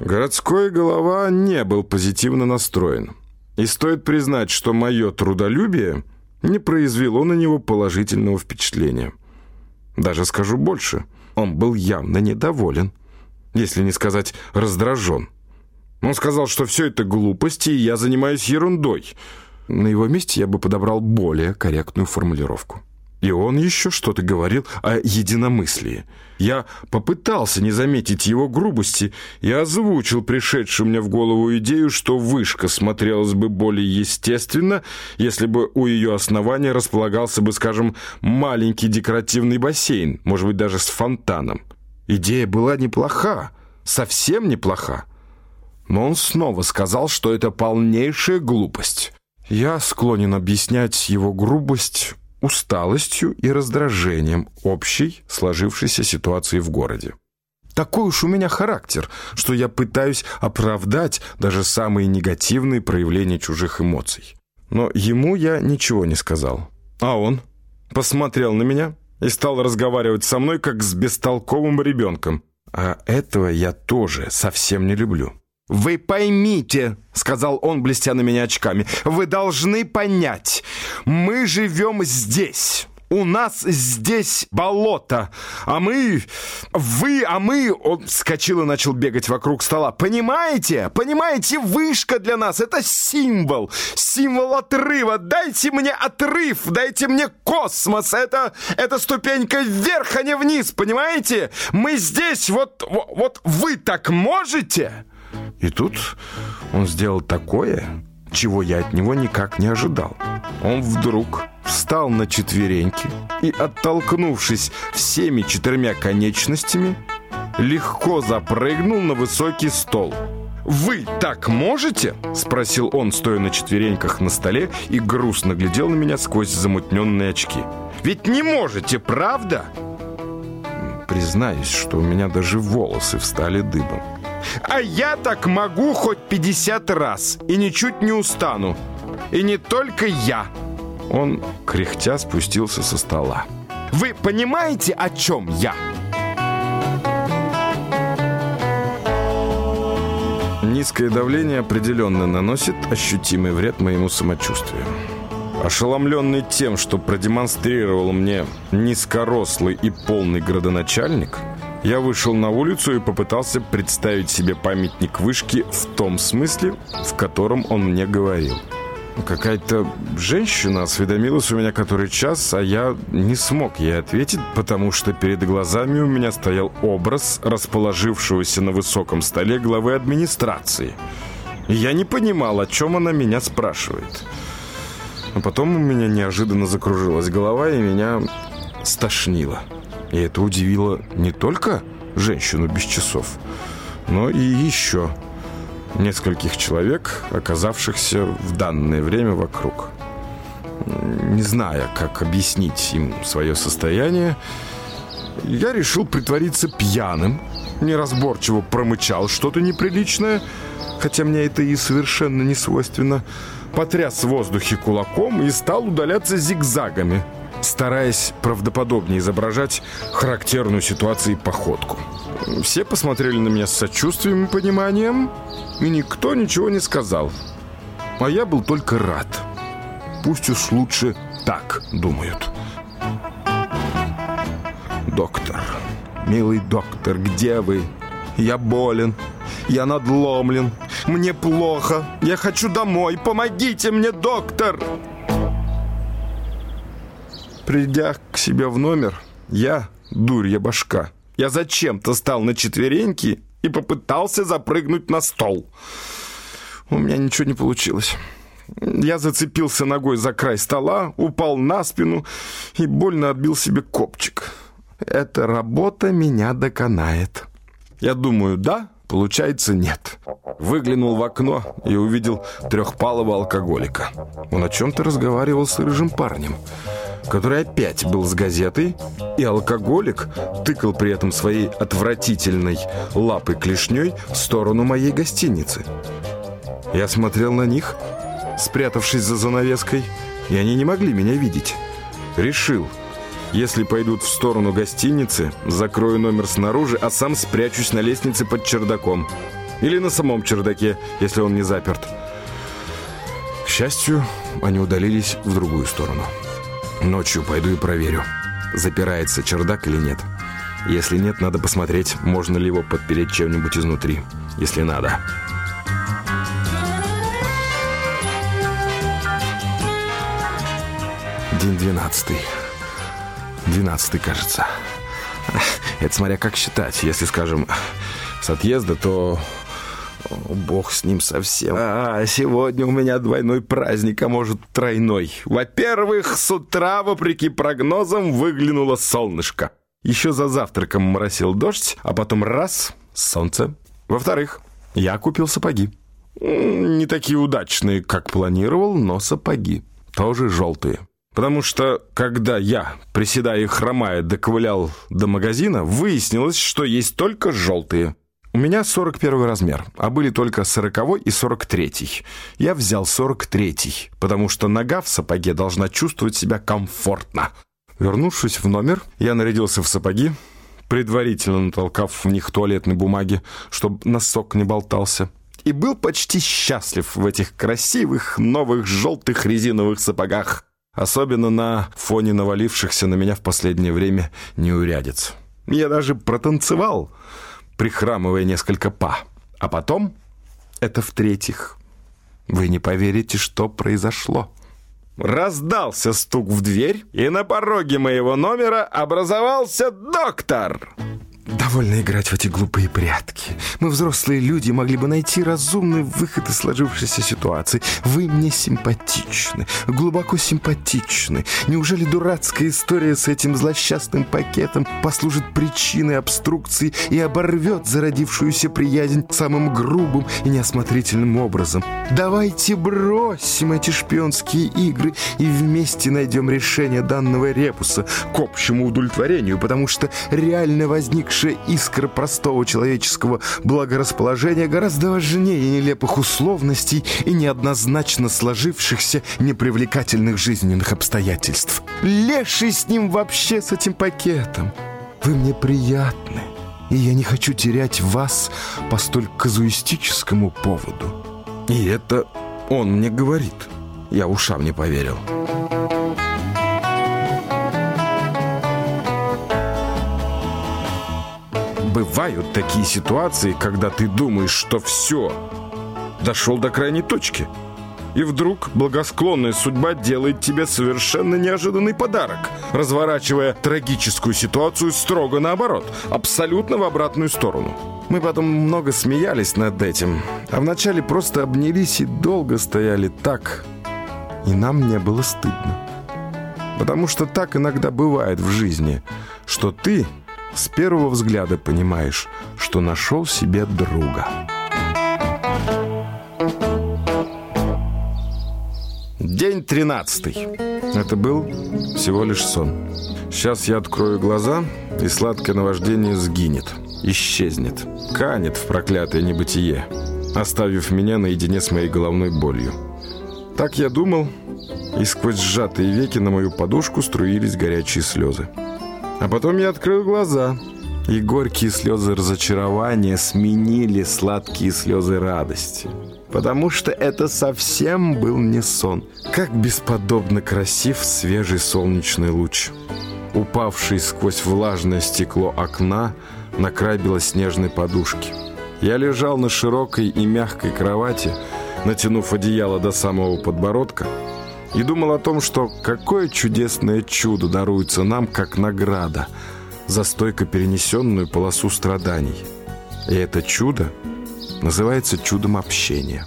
Городской голова не был позитивно настроен. И стоит признать, что мое трудолюбие не произвело на него положительного впечатления. Даже скажу больше, он был явно недоволен, если не сказать раздражен. Он сказал, что все это глупости, и я занимаюсь ерундой. На его месте я бы подобрал более корректную формулировку. И он еще что-то говорил о единомыслии. Я попытался не заметить его грубости и озвучил пришедшую мне в голову идею, что вышка смотрелась бы более естественно, если бы у ее основания располагался бы, скажем, маленький декоративный бассейн, может быть, даже с фонтаном. Идея была неплоха, совсем неплоха. Но он снова сказал, что это полнейшая глупость. Я склонен объяснять его грубость усталостью и раздражением общей сложившейся ситуации в городе. Такой уж у меня характер, что я пытаюсь оправдать даже самые негативные проявления чужих эмоций. Но ему я ничего не сказал. А он посмотрел на меня и стал разговаривать со мной, как с бестолковым ребенком. А этого я тоже совсем не люблю. «Вы поймите», — сказал он, блестя на меня очками, — «вы должны понять, мы живем здесь». У нас здесь болото, а мы... Вы, а мы...» Он вскочил и начал бегать вокруг стола. «Понимаете? Понимаете? Вышка для нас — это символ. Символ отрыва. Дайте мне отрыв, дайте мне космос. Это, это ступенька вверх, а не вниз, понимаете? Мы здесь, вот, вот, вы так можете?» И тут он сделал такое, чего я от него никак не ожидал. Он вдруг встал на четвереньки и, оттолкнувшись всеми четырьмя конечностями, легко запрыгнул на высокий стол. «Вы так можете?» — спросил он, стоя на четвереньках на столе и грустно глядел на меня сквозь замутненные очки. «Ведь не можете, правда?» Признаюсь, что у меня даже волосы встали дыбом. А я так могу хоть 50 раз и ничуть не устану. И не только я. Он, кряхтя, спустился со стола. Вы понимаете, о чем я? Низкое давление определенно наносит ощутимый вред моему самочувствию. Ошеломленный тем, что продемонстрировал мне низкорослый и полный градоначальник, я вышел на улицу и попытался представить себе памятник вышки в том смысле, в котором он мне говорил. Какая-то женщина осведомилась у меня который час, а я не смог ей ответить, потому что перед глазами у меня стоял образ расположившегося на высоком столе главы администрации. Я не понимал, о чем она меня спрашивает. А потом у меня неожиданно закружилась голова, и меня стошнило. И это удивило не только женщину без часов, но и еще нескольких человек, оказавшихся в данное время вокруг. Не зная, как объяснить им свое состояние, я решил притвориться пьяным, неразборчиво промычал что-то неприличное, хотя мне это и совершенно не свойственно, потряс в воздухе кулаком и стал удаляться зигзагами – стараясь правдоподобнее изображать характерную ситуации походку. Все посмотрели на меня с сочувствием и пониманием, и никто ничего не сказал. А я был только рад. Пусть уж лучше так думают. Доктор, милый доктор, где вы? Я болен, я надломлен, мне плохо, я хочу домой, помогите мне, доктор!» Придя к себе в номер, я, дурья башка, я зачем-то стал на четвереньки и попытался запрыгнуть на стол. У меня ничего не получилось. Я зацепился ногой за край стола, упал на спину и больно отбил себе копчик. Эта работа меня доконает. Я думаю, да, получается, нет. Выглянул в окно и увидел трехпалого алкоголика. Он о чем-то разговаривал с рыжим парнем который опять был с газетой, и алкоголик тыкал при этом своей отвратительной лапой клешней в сторону моей гостиницы. Я смотрел на них, спрятавшись за занавеской, и они не могли меня видеть. Решил, если пойдут в сторону гостиницы, закрою номер снаружи, а сам спрячусь на лестнице под чердаком. Или на самом чердаке, если он не заперт. К счастью, они удалились в другую сторону. Ночью пойду и проверю, запирается чердак или нет. Если нет, надо посмотреть, можно ли его подпереть чем-нибудь изнутри. Если надо. День двенадцатый. Двенадцатый, кажется. Это смотря как считать. Если, скажем, с отъезда, то... Бог с ним совсем. А, сегодня у меня двойной праздник, а может тройной. Во-первых, с утра, вопреки прогнозам, выглянуло солнышко. Еще за завтраком моросил дождь, а потом раз — солнце. Во-вторых, я купил сапоги. Не такие удачные, как планировал, но сапоги. Тоже желтые. Потому что, когда я, приседая и хромая, доковылял до магазина, выяснилось, что есть только желтые. У меня 41 размер, а были только 40 и 43. Я взял 43, потому что нога в сапоге должна чувствовать себя комфортно. Вернувшись в номер, я нарядился в сапоги, предварительно натолкав в них туалетной бумаги, чтобы носок не болтался, и был почти счастлив в этих красивых новых желтых резиновых сапогах особенно на фоне навалившихся на меня в последнее время неурядиц. Я даже протанцевал, прихрамывая несколько па. А потом, это в-третьих, вы не поверите, что произошло. Раздался стук в дверь, и на пороге моего номера образовался доктор. Довольно играть в эти глупые прятки. Мы, взрослые люди, могли бы найти разумный выход из сложившейся ситуации. Вы мне симпатичны, глубоко симпатичны. Неужели дурацкая история с этим злосчастным пакетом послужит причиной обструкции и оборвет зародившуюся приязнь самым грубым и неосмотрительным образом? Давайте бросим эти шпионские игры и вместе найдем решение данного репуса к общему удовлетворению, потому что реально возникшая искра простого человеческого благорасположения гораздо важнее нелепых условностей и неоднозначно сложившихся непривлекательных жизненных обстоятельств. Леший с ним вообще, с этим пакетом. Вы мне приятны, и я не хочу терять вас по столь казуистическому поводу. И это он мне говорит. Я ушам не поверил. Бывают такие ситуации, когда ты думаешь, что все, дошел до крайней точки. И вдруг благосклонная судьба делает тебе совершенно неожиданный подарок, разворачивая трагическую ситуацию строго наоборот, абсолютно в обратную сторону. Мы потом много смеялись над этим, а вначале просто обнялись и долго стояли так, и нам не было стыдно. Потому что так иногда бывает в жизни, что ты с первого взгляда понимаешь, что нашел себе друга. День тринадцатый. Это был всего лишь сон. Сейчас я открою глаза, и сладкое наваждение сгинет, исчезнет, канет в проклятое небытие, оставив меня наедине с моей головной болью. Так я думал, и сквозь сжатые веки на мою подушку струились горячие слезы. А потом я открыл глаза, и горькие слезы разочарования сменили сладкие слезы радости. Потому что это совсем был не сон. Как бесподобно красив свежий солнечный луч. Упавший сквозь влажное стекло окна на край белоснежной подушки. Я лежал на широкой и мягкой кровати, натянув одеяло до самого подбородка, и думал о том, что какое чудесное чудо даруется нам как награда за стойко перенесенную полосу страданий. И это чудо называется чудом общения.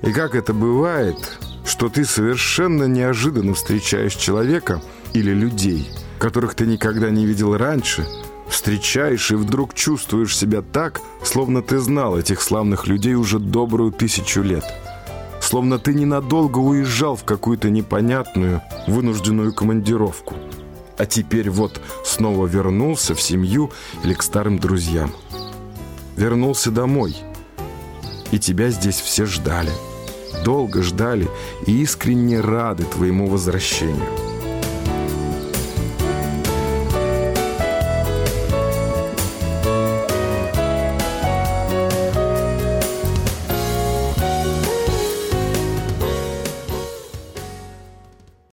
И как это бывает, что ты совершенно неожиданно встречаешь человека или людей, которых ты никогда не видел раньше, встречаешь и вдруг чувствуешь себя так, словно ты знал этих славных людей уже добрую тысячу лет – словно ты ненадолго уезжал в какую-то непонятную, вынужденную командировку. А теперь вот снова вернулся в семью или к старым друзьям. Вернулся домой. И тебя здесь все ждали. Долго ждали и искренне рады твоему возвращению.